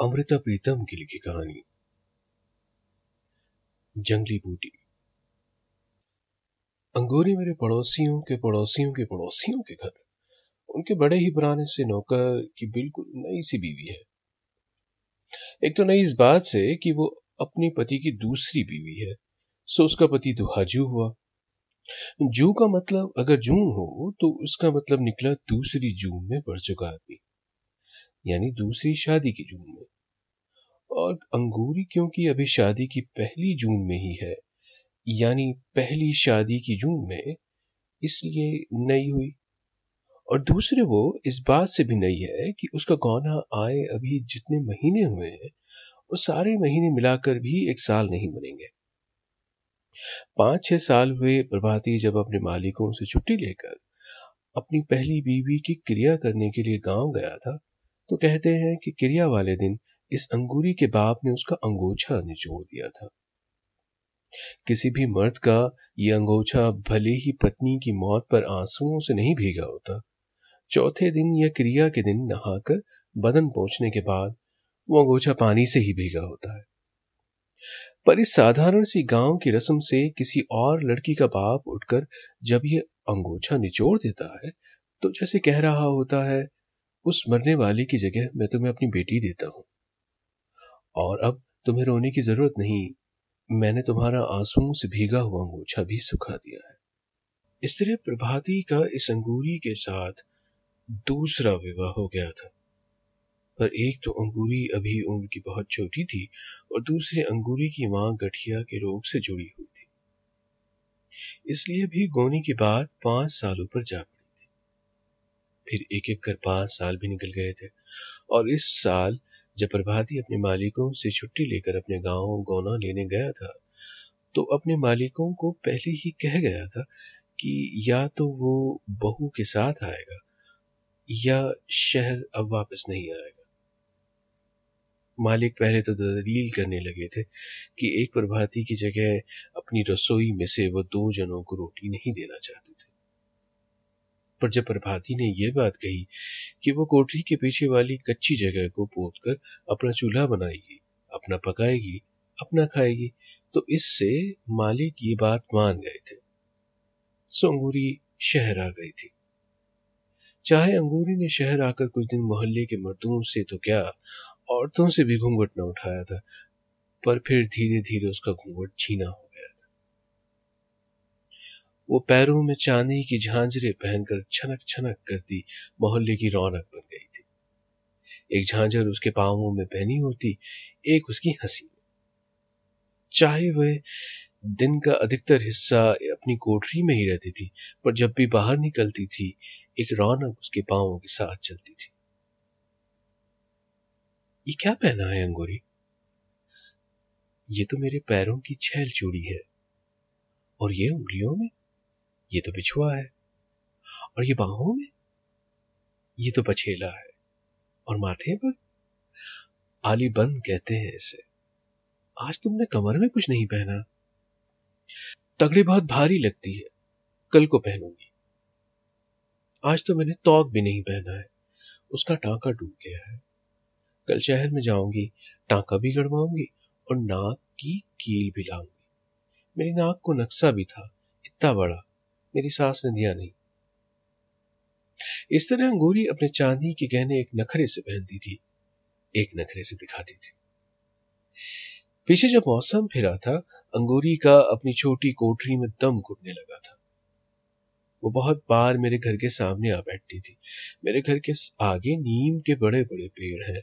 अमृता प्रीतम की लिखी कहानी। जंगली बूटी। अंगूरी मेरे पड़ोसियों के पड़ोसियों के पड़ोसियों के घर। उनके बड़े ही पुराने से नौकर की बिल्कुल नई सी बीवी है। एक तो नई इस बात से कि वो अपने पति की दूसरी बीवी है, सो उसका पति दुहाजू हुआ। जू का मतलब अगर जून हो तो उसका मतलब निकला दूसरी जून में बढ़ चुका आदमी। यानी दूसरी शादी की जून में। और अंगूरी क्योंकि अभी शादी की पहली जून में ही है, यानी पहली शादी की जून में, इसलिए नई हुई। और दूसरे वो इस बात से भी नई है कि उसका गौना आए अभी जितने महीने हुए हैं वो सारे महीने मिलाकर भी एक साल नहीं बनेंगे। पाँच छह साल हुए प्रभाती जब अपने मालिकों से छुट्टी लेकर अपनी पहली बीवी की क्रिया करने के लिए गाँव गया था तो कहते हैं कि क्रिया वाले दिन इस अंगूरी के बाप ने उसका अंगोछा निचोड़ दिया था। किसी भी मर्द का यह अंगोछा भले ही पत्नी की मौत पर आंसुओं से नहीं भीगा होता, चौथे दिन या क्रिया के दिन नहाकर बदन पहुँचने के बाद वो अंगोछा पानी से ही भीगा होता है। पर इस साधारण सी गाँव की रस्म से किसी और लड़की का बाप उठकर जब ये अंगोछा निचोड़ देता है तो जैसे कह रहा होता है उस मरने वाले की जगह मैं तुम्हें अपनी बेटी देता हूँ। और अब तुम्हें रोने की ज़रूरत नहीं। मैंने तुम्हारा आंसुओं से भीगा हुआ अंगूछा भी सुखा दिया है। इस तरह प्रभाती का इस अंगूरी के साथ दूसरा विवाह हो गया था। पर एक तो अंगूरी अभी उम्र की बहुत छोटी थी और दूसरे अंगूरी की माँ गठिया के रोग से जुड़ी हुई थी। इसलिए भी गोनी की बात पाँच साल ऊपर जा फिर एक एक कर पाँच साल भी निकल गए थे। और इस साल जब प्रभाती अपने मालिकों से छुट्टी लेकर अपने गाँव गौना लेने गया था तो अपने मालिकों को पहले ही कह गया था कि या तो वो बहू के साथ आएगा या शहर अब वापस नहीं आएगा। मालिक पहले तो दलील करने लगे थे कि एक प्रभाती की जगह अपनी रसोई में से वो दो जनों को रोटी नहीं देना चाहते। पर जब प्रभाती ने यह बात कही कि वो कोठरी के पीछे वाली कच्ची जगह को पोत कर अपना चूल्हा बनाएगी, अपना पकाएगी, अपना खाएगी। तो इससे मालिक ये बात मान गए थे। सो अंगूरी शहर आ गई थी। चाहे अंगूरी ने शहर आकर कुछ दिन मोहल्ले के मर्दों से तो क्या औरतों से भी घूंघट न उठाया था, पर फिर धीरे धीरे उसका घूंघट छीना हो वो पैरों में चांदी की झांझरें पहनकर छनक छनक करती मोहल्ले की रौनक बन गई थी। एक झांझर उसके पांवों में पहनी होती, एक उसकी हँसी। चाहे वह दिन का अधिकतर हिस्सा अपनी कोठरी में ही रहती थी, पर जब भी बाहर निकलती थी, एक रौनक उसके पांवों के साथ चलती थी। ये क्या पहना है अंगोरी? ये तो मेरे पैरों की छैल चूड़ी है और ये उंगलियों में। ये तो बिछुआ है। और ये बाहों में? ये तो बछेला है। और माथे पर? आली बंद कहते हैं इसे। आज तुमने कमर में कुछ नहीं पहना। तगड़ी बहुत भारी लगती है। कल को पहनूँगी। आज तो मैंने तौक भी नहीं पहना है। उसका टांका डूब गया है। कल शहर में जाऊँगी, टांका भी गड़वाऊँगी और नाक की कील भी लाऊँगी। मेरी नाक को नक्शा भी था। इतना बड़ा। मेरी सास ने दिया नहीं। इस तरह अंगूरी अपने चांदी के गहने एक नखरे से पहनती थी, एक नखरे से दिखाती थी। पीछे जब मौसम फिरा था, अंगूरी का अपनी छोटी कोठरी में दम घुटने लगा था। वो बहुत बार मेरे घर के सामने आ बैठती थी। मेरे घर के आगे नीम के बड़े बड़े पेड़ हैं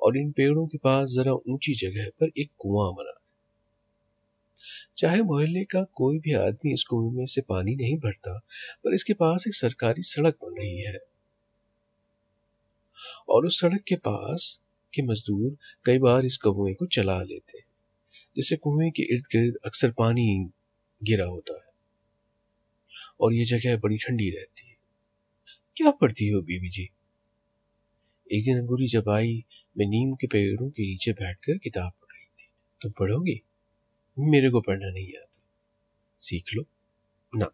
और इन पेड़ों के पास जरा ऊँची जगह पर एक कुआँ बना। चाहे मोहल्ले का कोई भी आदमी इस कुएँ में से पानी नहीं भरता, पर इसके पास एक सरकारी सड़क बन रही है। और उस सड़क के पास के मजदूर कई बार इस कुएँ को चला लेते हैं, जिससे कुएँ के इर्द गिर्द अक्सर पानी गिरा होता है। और ये जगह बड़ी ठंडी रहती है। क्या पढ़ती हो बीबी जी? एक दिन अंगूरी जब आई, मैं नीम के पेड़ों के नीचे बैठकर किताब पढ़ रही थी। तुम पढ़ोगी? मेरे को पढ़ना नहीं आता। सीख लो। ना।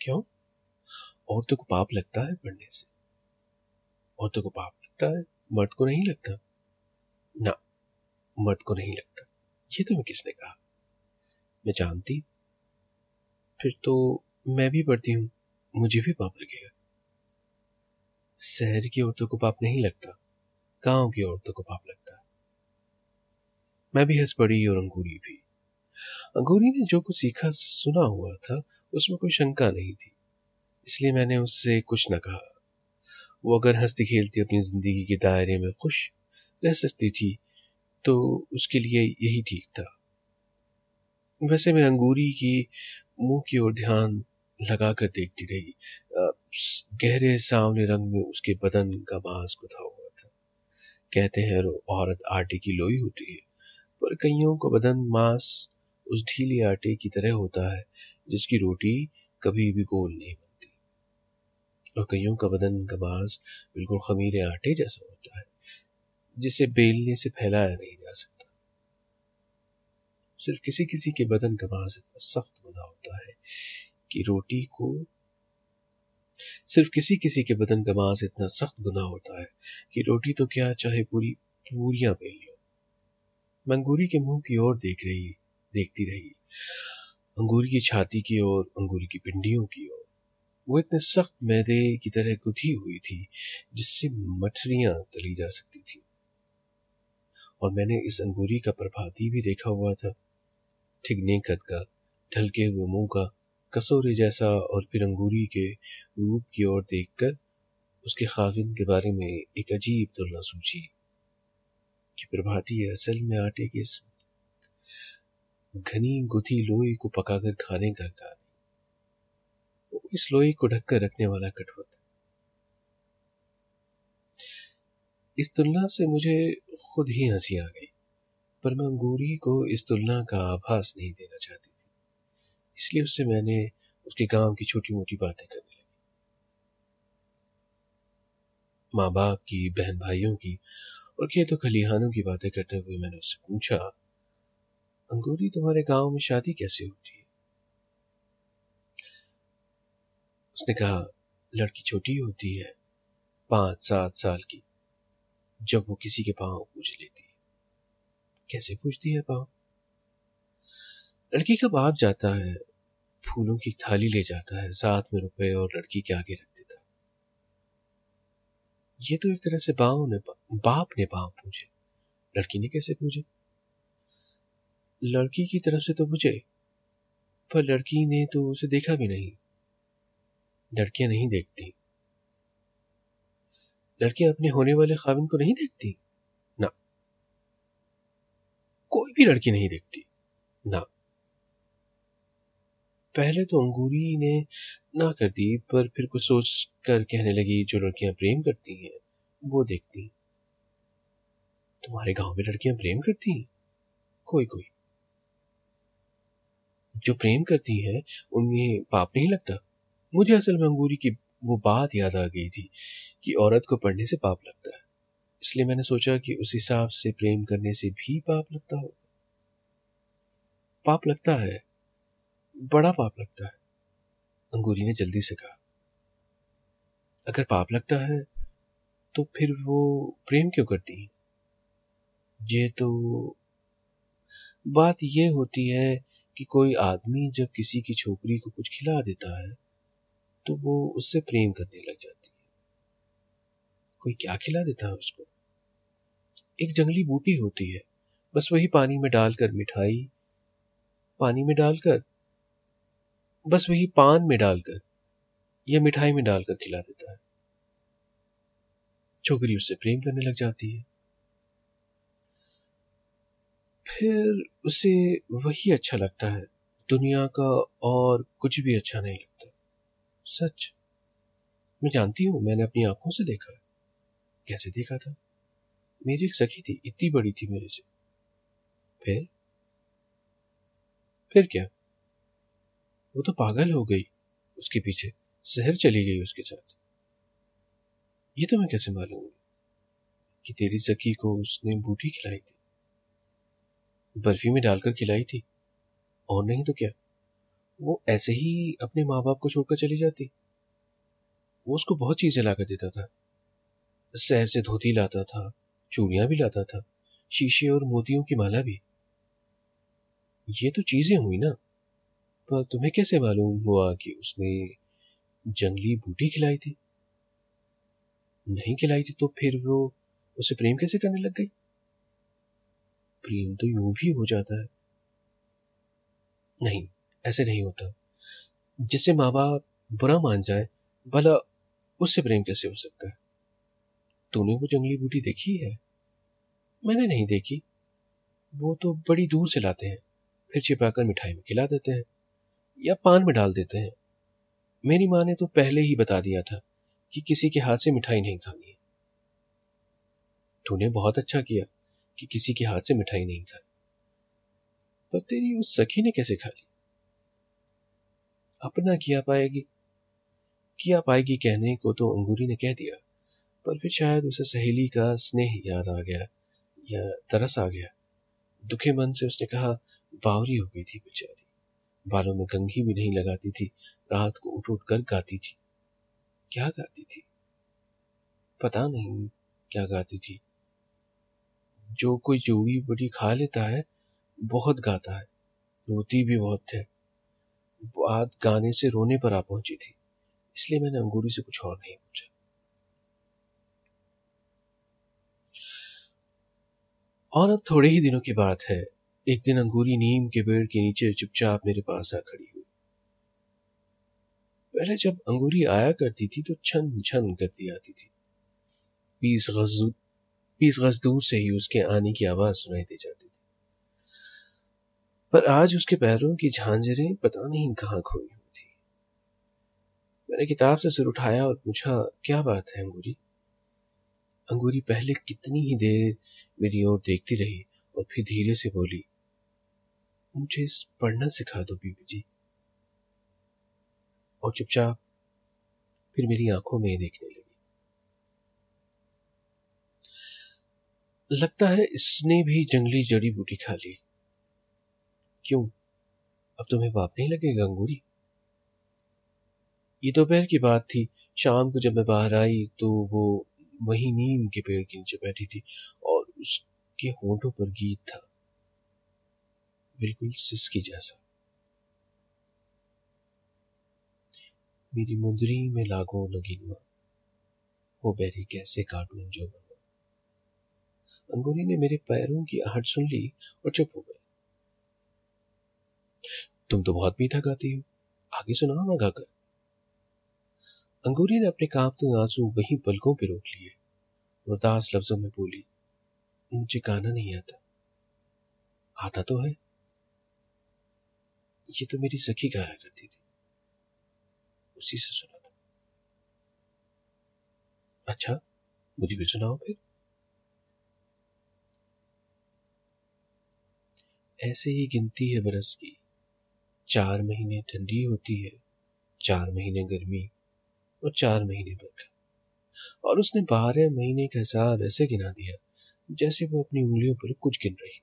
क्यों? औरतों को पाप लगता है पढ़ने से। औरतों को पाप लगता है, मर्द को नहीं लगता। ना। मर्द को नहीं लगता। ये तुम्हें किसने कहा? मैं जानती फिर तो मैं भी पढ़ती हूँ। मुझे भी पाप लगेगा। शहर की औरतों को पाप नहीं लगता। गाँव की औरतों को पाप लगता। मैं भी हंस पड़ी और अंगूरी भी। अंगूरी ने जो कुछ सीखा, सुना हुआ था, उसमें कोई शंका नहीं थी। इसलिए मैंने उससे कुछ न कहा। वो अगर हंसती खेलती अपनी ज़िंदगी के दायरे में खुश रह सकती थी तो उसके लिए यही ठीक था। वैसे मैं अंगूरी की मुँह की ओर ध्यान लगाकर देखती रही। गहरे सावने रंग में उसके बदन का मांस गुथा हुआ था। कहते हैं, औरत आटे की लोई होती है, पर कईयों को बदन, मांस उस ढीले आटे की तरह होता है, जिसकी रोटी कभी भी गोल नहीं बनती। और कईयों का बदन का मांस बिल्कुल खमीरे आटे जैसा होता है, जिसे बेलने से फैलाया नहीं जा सकता। सिर्फ़ किसी किसी के बदन का मांस इतना सख्त बना होता है कि रोटी को सिर्फ़ किसी किसी के बदन का मांस इतना सख्त बना होता है कि रोटी तो क्या चाहे पूरी पूरियाँ बेल लो। मंगूरी के मुँह की ओर देख रही देखती रही। अंगूरी की छाती की ओर, अंगूरी की पिंडियों की ओर। वो इतने सख्त मैदे की तरह गुथी हुई थी, जिससे मछलियाँ तली जा सकती थी। और मैंने इस अंगूरी का प्रभाती भी देखा हुआ था। ठिगने कद का, ढलके हुए मुँह का, कसोरे जैसा और फिर अंगूरी के रूप की ओर देखकर उसके खाविन के बारे में एक अजीब तुलना सूझी कि प्रभाती असल में आटे के घनी गुथी लोई को पकाकर खाने का कार्य इस लोई को ढककर रखने वाला कठोर इस तुलना से मुझे खुद ही हँसी आ गई, पर मैं अंगूरी को इस तुलना का आभास नहीं देना चाहती थी। इसलिए उससे मैंने उसके गाँव की छोटी मोटी बातें करने लगी। माँ बाप की, बहन भाइयों की और खेतों खलिहानों की बातें करते हुए मैंने उससे पूछा अंगूरी तुम्हारे गाँव में शादी कैसे होती है? उसने कहा, लड़की छोटी होती है, पाँच सात साल की। जब वो किसी के पाँव पूछ लेती है। कैसे पूछती है पाँव? लड़की का बाप जाता है, फूलों की थाली ले जाता है, साथ में रुपए और लड़की के आगे रख देता ये तो एक तरह से बाव ने, बाप ने पाँव पूछे। लड़की ने कैसे पूछे? लड़की की तरफ़ से तो पूछे पर लड़की ने तो उसे देखा भी नहीं। लड़कियाँ नहीं देखती। लड़कियाँ अपने होने वाले खाविन को नहीं देखती? ना। कोई भी लड़की नहीं देखती। ना। पहले तो अंगूरी ने ना कर दी, पर फिर कुछ सोच कर कहने लगी, जो लड़कियाँ प्रेम करती हैं, वो देखती तुम्हारे गाँव में लड़कियाँ प्रेम करती हैं? कोई कोई। जो प्रेम करती है उनमें पाप नहीं लगता। मुझे असल में अंगूरी की वो बात याद आ गई थी कि औरत को पढ़ने से पाप लगता है। इसलिए मैंने सोचा कि उस हिसाब से प्रेम करने से भी पाप लगता होगा पाप लगता है। बड़ा पाप लगता है। अंगूरी ने जल्दी से कहा। अगर पाप लगता है तो फिर वो प्रेम क्यों करती है? ये तो बात यह होती है कि कोई आदमी जब किसी की छोकरी को कुछ खिला देता है तो वो उससे प्रेम करने लग जाती है। कोई क्या खिला देता है उसको? एक जंगली बूटी होती है। बस वही पानी में डालकर मिठाई, पानी में डालकर, बस वही पान में डालकर, या मिठाई में डालकर खिला देता है। छोकरी उससे प्रेम करने लग जाती है। फिर उसे वही अच्छा लगता है। दुनिया का और कुछ भी अच्छा नहीं लगता। सच? मैं जानती हूँ, मैंने अपनी आँखों से देखा है। कैसे देखा था? मेरी एक सखी थी, इतनी बड़ी थी मेरे से। फिर? फिर क्या? वो तो पागल हो गई उसके पीछे, शहर चली गई उसके साथ। ये तो मैं कैसे मालूम कि तेरी सखी को उसने बूटी खिलाई थी? बर्फ़ी में डालकर खिलाई थी। और नहीं तो क्या? वो ऐसे ही अपने माँ बाप को छोड़कर चली जाती। वो उसको बहुत चीज़ें लाकर देता था। शहर से धोती लाता था, चूड़ियाँ भी लाता था, शीशे और मोतियों की माला भी। ये तो चीज़ें हुई ना। पर तुम्हें कैसे मालूम हुआ कि उसने जंगली बूटी खिलाई थी? नहीं खिलाई थी तो फिर वो उसे प्रेम कैसे करने लग गई? प्रेम तो यूँ भी हो जाता है। नहीं, ऐसे नहीं होता। जिससे माँ बाप बुरा मान जाए, भला उससे प्रेम कैसे हो सकता है? तूने वो जंगली बूटी देखी है? मैंने नहीं देखी। वो तो बड़ी दूर से लाते हैं, फिर छिपाकर मिठाई में खिला देते हैं, या पान में डाल देते हैं। मेरी माँ ने तो पहले ही बता दिया था कि किसी के हाथ से मिठाई नहीं खानी तूने बहुत अच्छा किया। कि किसी के हाथ से मिठाई नहीं खाई। पर तेरी उस सखी ने कैसे खा ली? अपना किया पाएगी। किया पाएगी कहने को तो अंगूरी ने कह दिया, पर फिर शायद उसे सहेली का स्नेह याद आ गया या तरस आ गया। दुखे मन से उसने कहा, बावरी हो गई थी बेचारी। बालों में कंघी भी नहीं लगाती थी, रात को उठ उठ कर गाती थी। क्या गाती थी? पता नहीं क्या गाती थी। जो कोई जोड़ी बड़ी खा लेता है, बहुत गाता है। रोती भी बहुत है। बात गाने से रोने पर आ पहुँची थी, इसलिए मैंने अंगूरी से कुछ और नहीं पूछा। और अब थोड़े ही दिनों की बात है। एक दिन अंगूरी नीम के पेड़ के नीचे चुपचाप मेरे पास आ खड़ी हुई। पहले जब अंगूरी आया करती थी तो छन छन करती आती थी। बीस गज बीस गज दूर से ही उसके आने की आवाज़ सुनाई दे जाती थी। पर आज उसके पैरों की झांझरें पता नहीं कहाँ खोई हुई थी। मैंने किताब से सिर उठाया और पूछा, क्या बात है अंगूरी? अंगूरी पहले कितनी ही देर मेरी ओर देखती रही और फिर धीरे से बोली, मुझे पढ़ना सिखा दो बीबी जी। और चुपचाप फिर मेरी आँखों में देखने लगी। लगता है इसने भी जंगली जड़ी बूटी खा ली। क्यों? अब तुम्हें पाप नहीं लगेगा, अंगूरी? ये दोपहर की बात थी। शाम को जब मैं बाहर आई तो वो वही नीम के पेड़ के नीचे बैठी थी और उसके होठों पर गीत था। बिल्कुल सिसकी जैसा। मेरी मुंदरी में लागो नगीनवा वो बैरी कैसे काटूं जो बना अंगूरी ने मेरे पैरों की आहट सुन ली और चुप हो गई। तुम तो बहुत मीठा गाती हो। आगे सुनाओ ना गाकर। अंगूरी ने अपने कांपते आँसू वहीं पलकों पर रोक लिए उदास लफ्जों में बोली, मुझे गाना नहीं आता। आता तो है। ये तो मेरी सखी गाया करती थी। उसी से सुना था। अच्छा मुझे भी सुनाओ फिर। ऐसे ही गिनती है बरस की। चार महीने ठंडी होती है, चार महीने गर्मी और चार महीने बरखा और उसने बारह महीने का हिसाब ऐसे गिना दिया, जैसे वो अपनी उंगलियों पर कुछ गिन रही।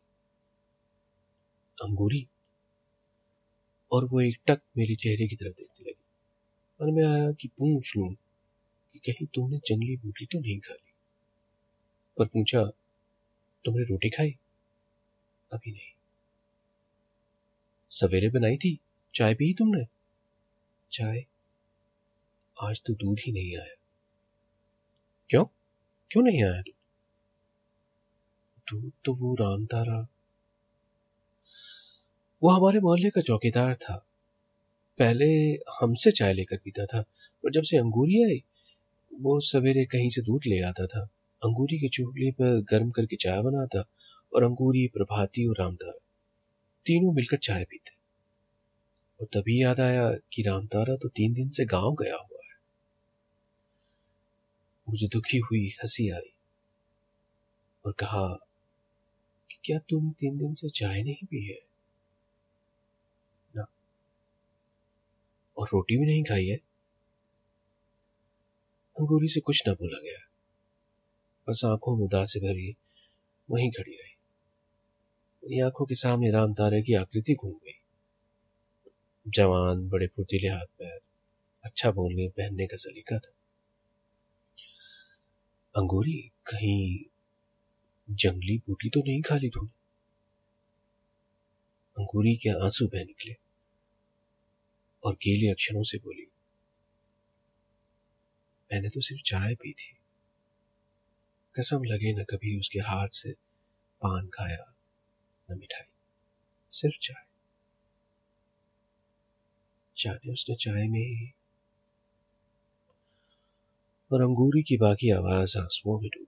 अंगूरी। और वो एक टक मेरे चेहरे की तरफ़ देखने लगी। मन में आया कि पूछ लू कि कहीं तुमने जंगली बूटी तो नहीं खा ली? पर पूछा, तुमने रोटी खाई? अभी नहीं। सवेरे बनाई थी, चाय पी तुमने? चाय? आज तो दूध ही नहीं आया। क्यों? क्यों नहीं आया? दूध तो वो राम तारा वो हमारे मोहल्ले का चौकीदार था। पहले हमसे चाय लेकर पीता था और जब से अंगूरी आई, वो सवेरे कहीं से दूध ले आता था। अंगूरी की चूल्हे पर गर्म करके चाय बनाता और अंगूरी, प्रभाती और रामतारा। तीनों मिलकर चाय पीते और तभी याद आया कि रामतारा तो तीन दिन से गाँव गया हुआ है। मुझे दुखी हुई, हँसी आई और कहा कि क्या तुम तीन दिन से चाय नहीं पी है? और रोटी भी नहीं खाई है? अंगूरी से कुछ ना बोला गया। बस आँखों में उदास भरी वहीं खड़ी रही। मेरी आँखों के सामने राम तारे की आकृति घूम गई। जवान बड़े फुर्तीले हाथ पैर अच्छा बोलने, पहनने का सलीका था। अंगूरी कहीं जंगली बूटी तो नहीं खा ली तूने अंगूरी के आँसू बह निकले और गीले अक्षरों से बोली, मैंने तो सिर्फ़ चाय पी थी। कसम लगे न कभी उसके हाथ से पान खाया। न मिठाई सिर्फ़ चाय। जाने उसने चाय में ही। और अंगूरी की बाकी आवाज़ आंसुओं में डूब।